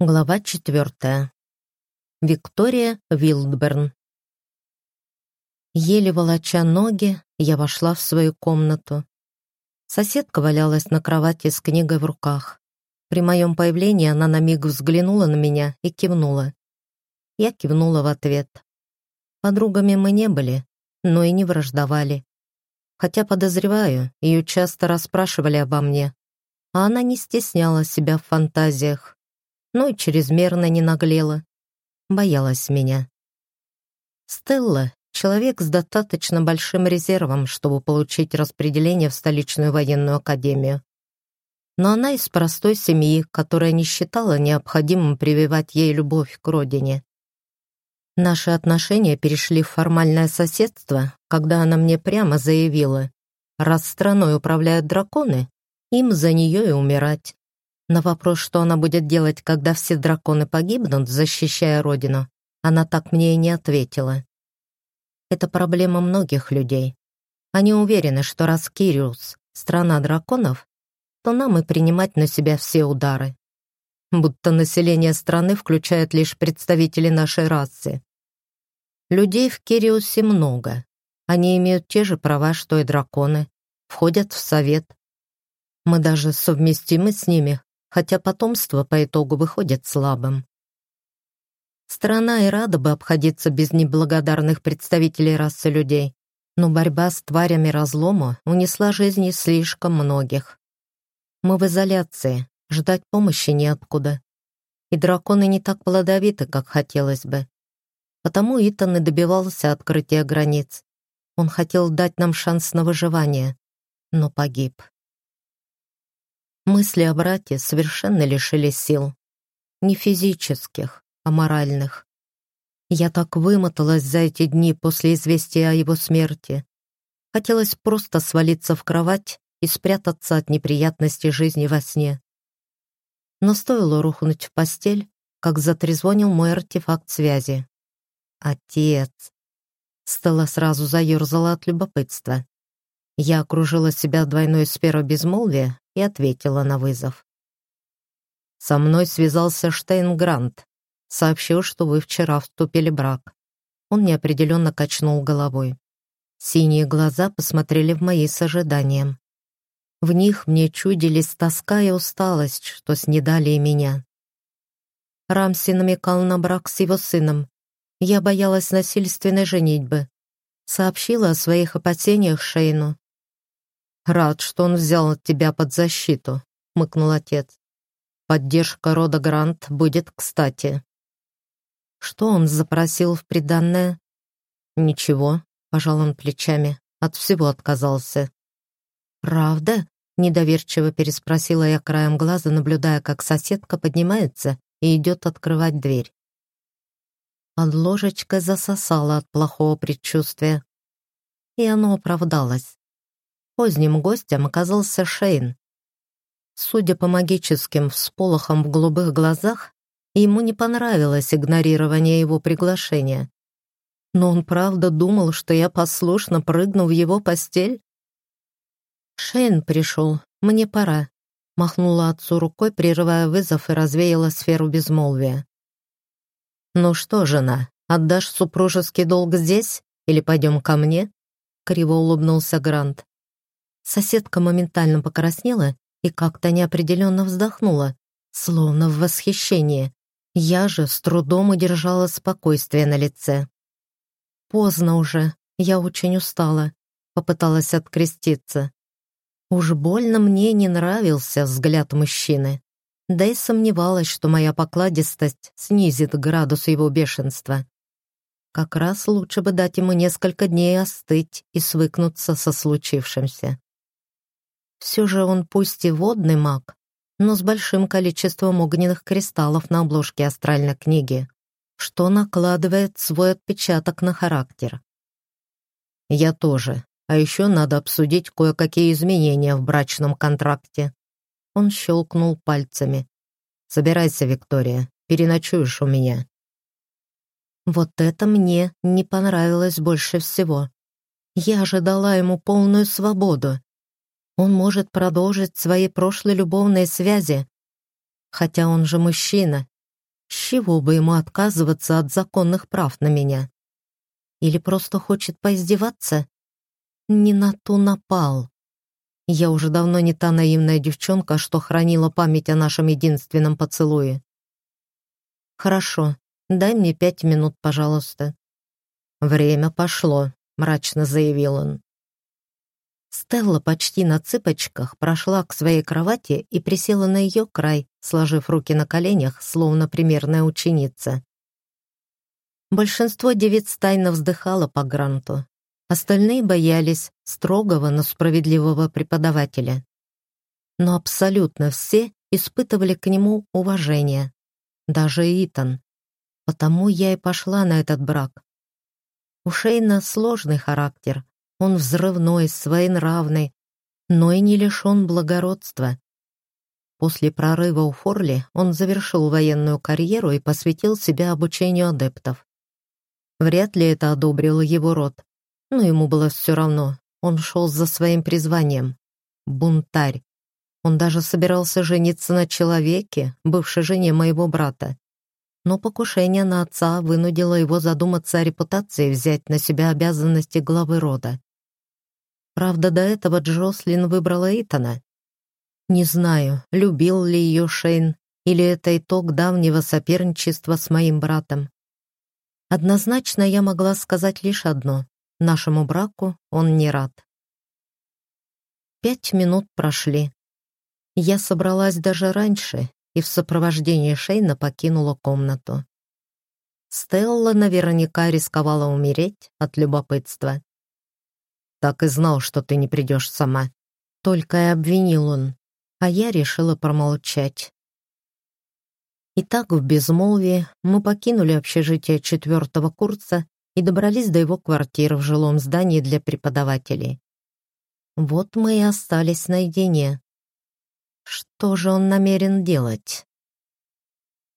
Глава четвертая. Виктория Вилдберн. Еле волоча ноги, я вошла в свою комнату. Соседка валялась на кровати с книгой в руках. При моем появлении она на миг взглянула на меня и кивнула. Я кивнула в ответ. Подругами мы не были, но и не враждовали. Хотя, подозреваю, ее часто расспрашивали обо мне, а она не стесняла себя в фантазиях но и чрезмерно не наглела. Боялась меня. Стелла — человек с достаточно большим резервом, чтобы получить распределение в столичную военную академию. Но она из простой семьи, которая не считала необходимым прививать ей любовь к родине. Наши отношения перешли в формальное соседство, когда она мне прямо заявила, раз страной управляют драконы, им за нее и умирать. На вопрос, что она будет делать, когда все драконы погибнут, защищая родину, она так мне и не ответила. Это проблема многих людей. Они уверены, что раз Кириус — страна драконов, то нам и принимать на себя все удары. Будто население страны включает лишь представителей нашей расы. Людей в Кириусе много. Они имеют те же права, что и драконы, входят в совет. Мы даже совместимы с ними, хотя потомство по итогу выходит слабым. Страна и рада бы обходиться без неблагодарных представителей расы людей, но борьба с тварями разлома унесла жизни слишком многих. Мы в изоляции, ждать помощи неоткуда. И драконы не так плодовиты, как хотелось бы. Потому Итан и добивался открытия границ. Он хотел дать нам шанс на выживание, но погиб. Мысли о брате совершенно лишили сил. Не физических, а моральных. Я так вымоталась за эти дни после известия о его смерти. Хотелось просто свалиться в кровать и спрятаться от неприятностей жизни во сне. Но стоило рухнуть в постель, как затрезвонил мой артефакт связи. «Отец!» Стелла сразу заерзала от любопытства. Я окружила себя двойной сферой безмолвия и ответила на вызов. «Со мной связался Штейнгрант. Сообщил, что вы вчера вступили в брак». Он неопределенно качнул головой. Синие глаза посмотрели в мои с ожиданием. В них мне чудились тоска и усталость, что снедали и меня. Рамси намекал на брак с его сыном. Я боялась насильственной женитьбы. Сообщила о своих опасениях Шейну. «Рад, что он взял тебя под защиту», — мыкнул отец. «Поддержка рода Грант будет кстати». «Что он запросил в приданное?» «Ничего», — пожал он плечами, от всего отказался. «Правда?» — недоверчиво переспросила я краем глаза, наблюдая, как соседка поднимается и идет открывать дверь. Под ложечкой засосала от плохого предчувствия. И оно оправдалось. Поздним гостем оказался Шейн. Судя по магическим всполохам в голубых глазах, ему не понравилось игнорирование его приглашения. Но он правда думал, что я послушно прыгну в его постель? Шейн пришел, мне пора. Махнула отцу рукой, прерывая вызов и развеяла сферу безмолвия. «Ну что, жена, отдашь супружеский долг здесь или пойдем ко мне?» Криво улыбнулся Грант. Соседка моментально покраснела и как-то неопределенно вздохнула, словно в восхищении. Я же с трудом удержала спокойствие на лице. Поздно уже, я очень устала, попыталась откреститься. Уж больно мне не нравился взгляд мужчины. Да и сомневалась, что моя покладистость снизит градус его бешенства. Как раз лучше бы дать ему несколько дней остыть и свыкнуться со случившимся. Все же он пусть и водный маг, но с большим количеством огненных кристаллов на обложке астральной книги, что накладывает свой отпечаток на характер. Я тоже. А еще надо обсудить кое-какие изменения в брачном контракте. Он щелкнул пальцами. «Собирайся, Виктория, переночуешь у меня». Вот это мне не понравилось больше всего. Я ожидала ему полную свободу, он может продолжить свои прошлые любовные связи. Хотя он же мужчина, чего бы ему отказываться от законных прав на меня? Или просто хочет поиздеваться? Не на ту напал. Я уже давно не та наивная девчонка, что хранила память о нашем единственном поцелуе. «Хорошо, дай мне пять минут, пожалуйста». «Время пошло», — мрачно заявил он. Стелла почти на цыпочках прошла к своей кровати и присела на ее край, сложив руки на коленях, словно примерная ученица. Большинство девиц тайно вздыхало по гранту. Остальные боялись строгого, но справедливого преподавателя. Но абсолютно все испытывали к нему уважение. Даже Итан. Потому я и пошла на этот брак. У Шейна сложный характер. Он взрывной, своенравный, но и не лишен благородства. После прорыва у Форли он завершил военную карьеру и посвятил себя обучению адептов. Вряд ли это одобрил его род, но ему было все равно. Он шел за своим призванием. Бунтарь. Он даже собирался жениться на человеке, бывшей жене моего брата. Но покушение на отца вынудило его задуматься о репутации и взять на себя обязанности главы рода. Правда, до этого Джослин выбрала Итана. Не знаю, любил ли ее Шейн, или это итог давнего соперничества с моим братом. Однозначно я могла сказать лишь одно. Нашему браку он не рад. Пять минут прошли. Я собралась даже раньше и в сопровождении Шейна покинула комнату. Стелла наверняка рисковала умереть от любопытства. «Так и знал, что ты не придешь сама», — только и обвинил он, а я решила промолчать. Итак, в безмолвии мы покинули общежитие четвертого курса и добрались до его квартиры в жилом здании для преподавателей. Вот мы и остались наедине. Что же он намерен делать?